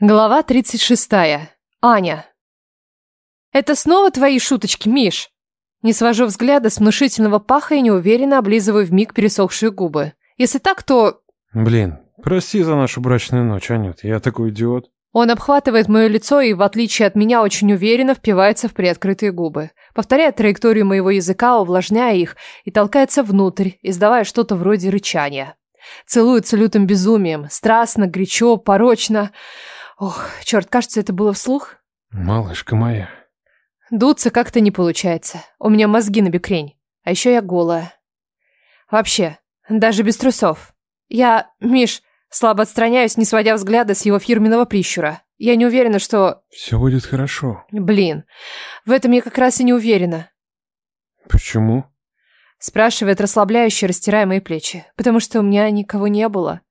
Глава 36. Аня. «Это снова твои шуточки, Миш?» Не свожу взгляда с внушительного паха и неуверенно облизываю вмиг пересохшие губы. Если так, то... Блин, прости за нашу брачную ночь, Анют, я такой идиот. Он обхватывает мое лицо и, в отличие от меня, очень уверенно впивается в приоткрытые губы. Повторяет траекторию моего языка, увлажняя их, и толкается внутрь, издавая что-то вроде рычания. Целуется лютым безумием, страстно, горячо, порочно... Ох, черт, кажется, это было вслух. Малышка моя. Дуться как-то не получается. У меня мозги на бекрень. А еще я голая. Вообще, даже без трусов. Я, Миш, слабо отстраняюсь, не сводя взгляда с его фирменного прищура. Я не уверена, что... Все будет хорошо. Блин, в этом я как раз и не уверена. Почему? Спрашивает расслабляюще, растирая мои плечи. Потому что у меня никого не было.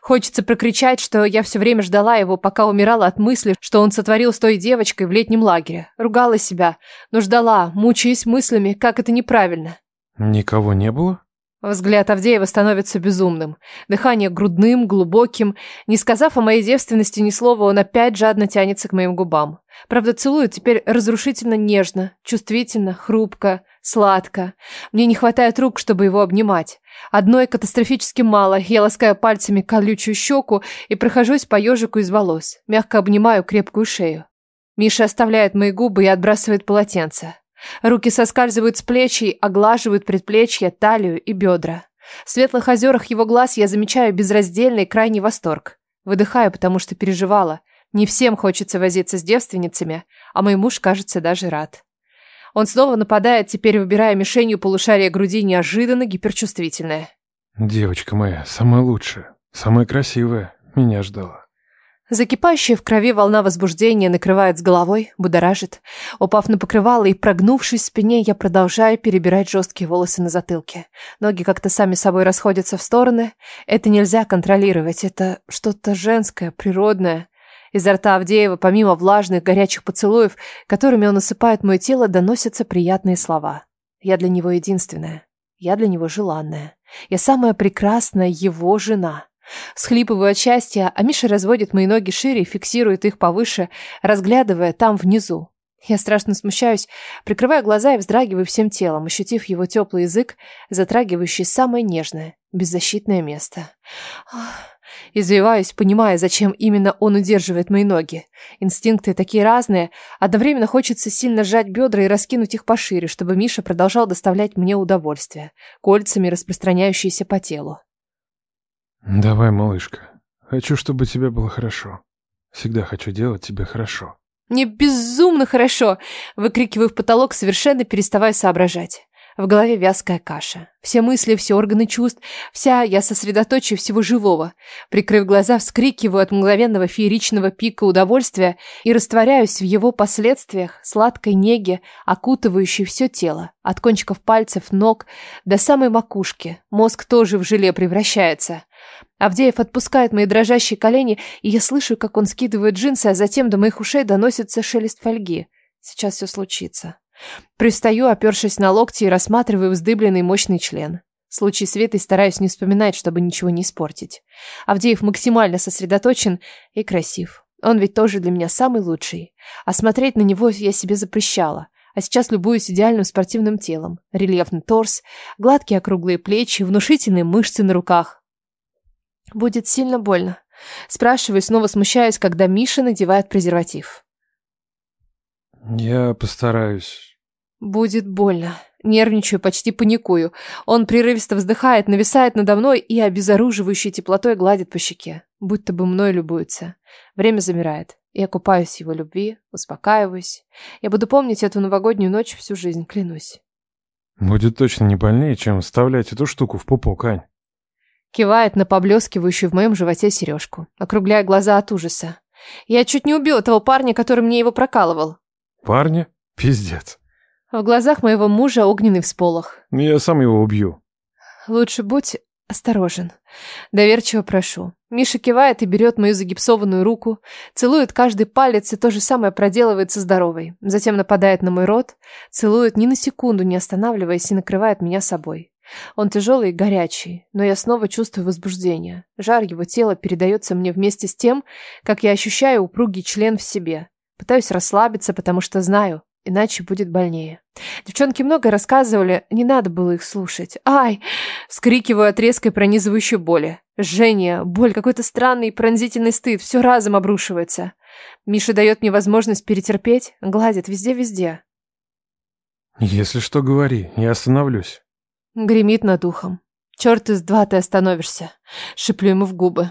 Хочется прокричать, что я все время ждала его, пока умирала от мысли, что он сотворил с той девочкой в летнем лагере. Ругала себя, но ждала, мучаясь мыслями, как это неправильно. Никого не было? Взгляд Авдеева становится безумным. Дыхание грудным, глубоким. Не сказав о моей девственности ни слова, он опять жадно тянется к моим губам. Правда, целует теперь разрушительно нежно, чувствительно, хрупко, сладко. Мне не хватает рук, чтобы его обнимать. Одной катастрофически мало. Я ласкаю пальцами колючую щеку и прохожусь по ежику из волос. Мягко обнимаю крепкую шею. Миша оставляет мои губы и отбрасывает полотенце. Руки соскальзывают с плечей, оглаживают предплечья, талию и бедра. В светлых озерах его глаз я замечаю безраздельный крайний восторг. Выдыхаю, потому что переживала. Не всем хочется возиться с девственницами, а мой муж, кажется, даже рад. Он снова нападает, теперь выбирая мишенью полушария груди неожиданно гиперчувствительное. Девочка моя, самая лучшая, самая красивая, меня ждала. Закипающая в крови волна возбуждения накрывает с головой, будоражит. Упав на покрывало и прогнувшись в спине, я продолжаю перебирать жесткие волосы на затылке. Ноги как-то сами собой расходятся в стороны. Это нельзя контролировать, это что-то женское, природное. Изо рта Авдеева, помимо влажных, горячих поцелуев, которыми он осыпает мое тело, доносятся приятные слова. Я для него единственная. Я для него желанная. Я самая прекрасная его жена. Схлипываю от счастья, а Миша разводит мои ноги шире и фиксирует их повыше, разглядывая там внизу. Я страшно смущаюсь, прикрывая глаза и вздрагиваю всем телом, ощутив его теплый язык, затрагивающий самое нежное, беззащитное место. Извиваюсь, понимая, зачем именно он удерживает мои ноги. Инстинкты такие разные. Одновременно хочется сильно сжать бедра и раскинуть их пошире, чтобы Миша продолжал доставлять мне удовольствие, кольцами распространяющиеся по телу. Давай, малышка. Хочу, чтобы тебе было хорошо. Всегда хочу делать тебе хорошо. Мне безумно хорошо, выкрикиваю в потолок, совершенно переставая соображать. В голове вязкая каша. Все мысли, все органы чувств, вся я сосредоточию всего живого. Прикрыв глаза, вскрикиваю от мгновенного фееричного пика удовольствия и растворяюсь в его последствиях, сладкой неге, окутывающей все тело. От кончиков пальцев, ног до самой макушки. Мозг тоже в желе превращается. Авдеев отпускает мои дрожащие колени, и я слышу, как он скидывает джинсы, а затем до моих ушей доносится шелест фольги. Сейчас все случится. Пристаю, опершись на локти и рассматриваю вздыбленный мощный член. В случае Светой стараюсь не вспоминать, чтобы ничего не испортить. Авдеев максимально сосредоточен и красив. Он ведь тоже для меня самый лучший. А смотреть на него я себе запрещала. А сейчас любуюсь идеальным спортивным телом. Рельефный торс, гладкие округлые плечи, внушительные мышцы на руках. Будет сильно больно. Спрашиваю, снова смущаясь, когда Миша надевает презерватив. Я постараюсь. Будет больно. Нервничаю, почти паникую. Он прерывисто вздыхает, нависает надо мной и обезоруживающей теплотой гладит по щеке. Будто бы мной любуется. Время замирает. Я купаюсь его любви, успокаиваюсь. Я буду помнить эту новогоднюю ночь всю жизнь, клянусь. Будет точно не больнее, чем вставлять эту штуку в пупок, Ань. Кивает на поблескивающую в моем животе сережку, округляя глаза от ужаса. Я чуть не убил того парня, который мне его прокалывал. Парня? Пиздец. В глазах моего мужа огненный всполох. Я сам его убью. Лучше будь осторожен. Доверчиво прошу. Миша кивает и берет мою загипсованную руку, целует каждый палец и то же самое проделывает со здоровой. Затем нападает на мой рот, целует ни на секунду не останавливаясь и накрывает меня собой. Он тяжелый и горячий, но я снова чувствую возбуждение. Жар его тела передается мне вместе с тем, как я ощущаю упругий член в себе. Пытаюсь расслабиться, потому что знаю, иначе будет больнее. Девчонки многое рассказывали, не надо было их слушать. Ай! Скрикиваю от резкой пронизывающей боли. Жжение, боль, какой-то странный пронзительный стыд, все разом обрушивается. Миша дает мне возможность перетерпеть, гладит везде-везде. Если что, говори, я остановлюсь. Гремит над ухом. Черт из два ты остановишься. Шиплю ему в губы.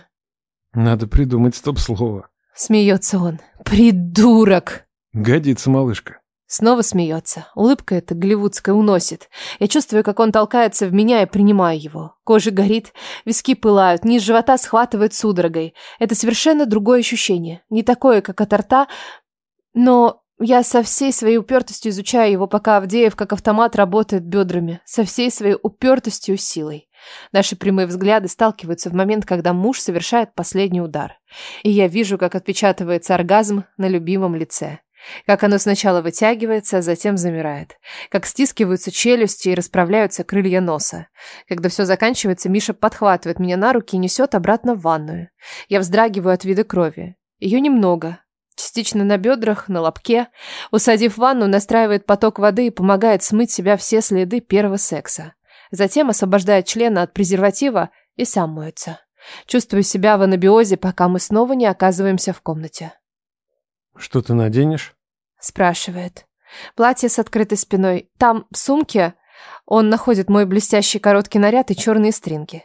Надо придумать стоп-слово. Смеется он. Придурок! Годится, малышка. Снова смеется. Улыбка эта голливудская уносит. Я чувствую, как он толкается в меня и принимаю его. Кожа горит, виски пылают, низ живота схватывает судорогой. Это совершенно другое ощущение. Не такое, как от рта, но я со всей своей упертостью изучаю его, пока Авдеев как автомат работает бедрами. Со всей своей упертостью и силой. Наши прямые взгляды сталкиваются в момент, когда муж совершает последний удар. И я вижу, как отпечатывается оргазм на любимом лице. Как оно сначала вытягивается, а затем замирает. Как стискиваются челюсти и расправляются крылья носа. Когда все заканчивается, Миша подхватывает меня на руки и несет обратно в ванную. Я вздрагиваю от вида крови. Ее немного. Частично на бедрах, на лобке. Усадив ванну, настраивает поток воды и помогает смыть себя все следы первого секса. Затем освобождает члена от презерватива и сам моется. Чувствую себя в анабиозе, пока мы снова не оказываемся в комнате. Что ты наденешь? Спрашивает. Платье с открытой спиной. Там, в сумке, он находит мой блестящий короткий наряд и черные стринги.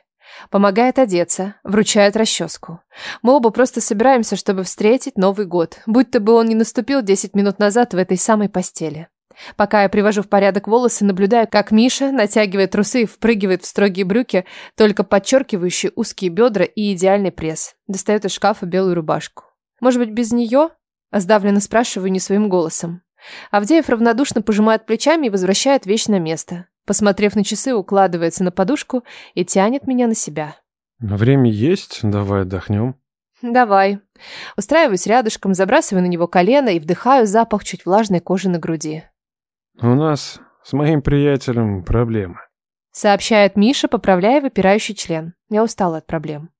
Помогает одеться, вручает расческу. Мы оба просто собираемся, чтобы встретить Новый год, будь-то бы он не наступил 10 минут назад в этой самой постели. Пока я привожу в порядок волосы, наблюдаю, как Миша натягивает трусы и впрыгивает в строгие брюки, только подчеркивающие узкие бедра и идеальный пресс. Достает из шкафа белую рубашку. Может быть, без нее? Сдавленно спрашиваю не своим голосом. Авдеев равнодушно пожимает плечами и возвращает вещь на место. Посмотрев на часы, укладывается на подушку и тянет меня на себя. Время есть, давай отдохнем. Давай. Устраиваюсь рядышком, забрасываю на него колено и вдыхаю запах чуть влажной кожи на груди. У нас с моим приятелем проблемы. Сообщает Миша, поправляя выпирающий член. Я устала от проблем.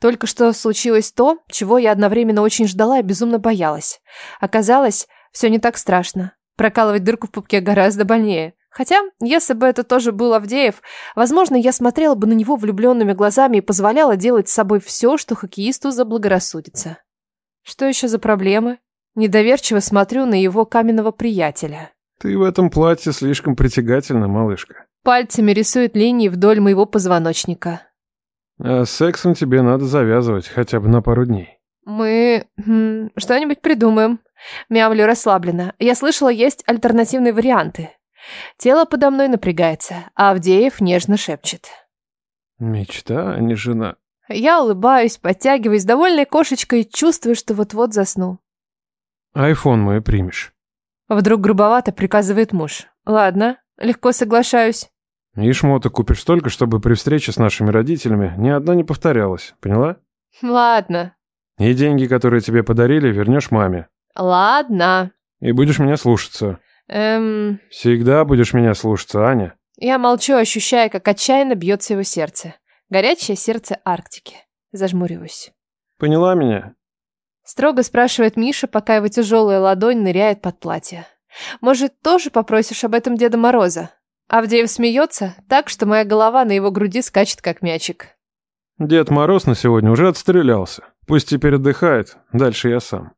Только что случилось то, чего я одновременно очень ждала и безумно боялась. Оказалось, все не так страшно. Прокалывать дырку в пупке гораздо больнее. Хотя, если бы это тоже был Авдеев, возможно, я смотрела бы на него влюбленными глазами и позволяла делать с собой все, что хоккеисту заблагорассудится. Что еще за проблемы? Недоверчиво смотрю на его каменного приятеля. Ты в этом платье слишком притягательна, малышка. Пальцами рисует линии вдоль моего позвоночника. А с сексом тебе надо завязывать хотя бы на пару дней. Мы хм, что-нибудь придумаем. Мямлю расслабленно. Я слышала, есть альтернативные варианты. Тело подо мной напрягается, а Авдеев нежно шепчет. Мечта, а не жена. Я улыбаюсь, подтягиваюсь, довольной кошечкой, чувствую, что вот-вот засну. Айфон мой примешь. Вдруг грубовато приказывает муж. Ладно, легко соглашаюсь. И шмота купишь столько, чтобы при встрече с нашими родителями ни одна не повторялась, поняла? Ладно. И деньги, которые тебе подарили, вернешь маме. Ладно. И будешь меня слушаться. Эм... Всегда будешь меня слушаться, Аня. Я молчу, ощущая, как отчаянно бьется его сердце. Горячее сердце Арктики. Зажмуриваюсь. Поняла меня? Строго спрашивает Миша, пока его тяжелая ладонь ныряет под платье. Может, тоже попросишь об этом Деда Мороза? Авдеев смеется так, что моя голова на его груди скачет, как мячик. Дед Мороз на сегодня уже отстрелялся. Пусть теперь отдыхает, дальше я сам.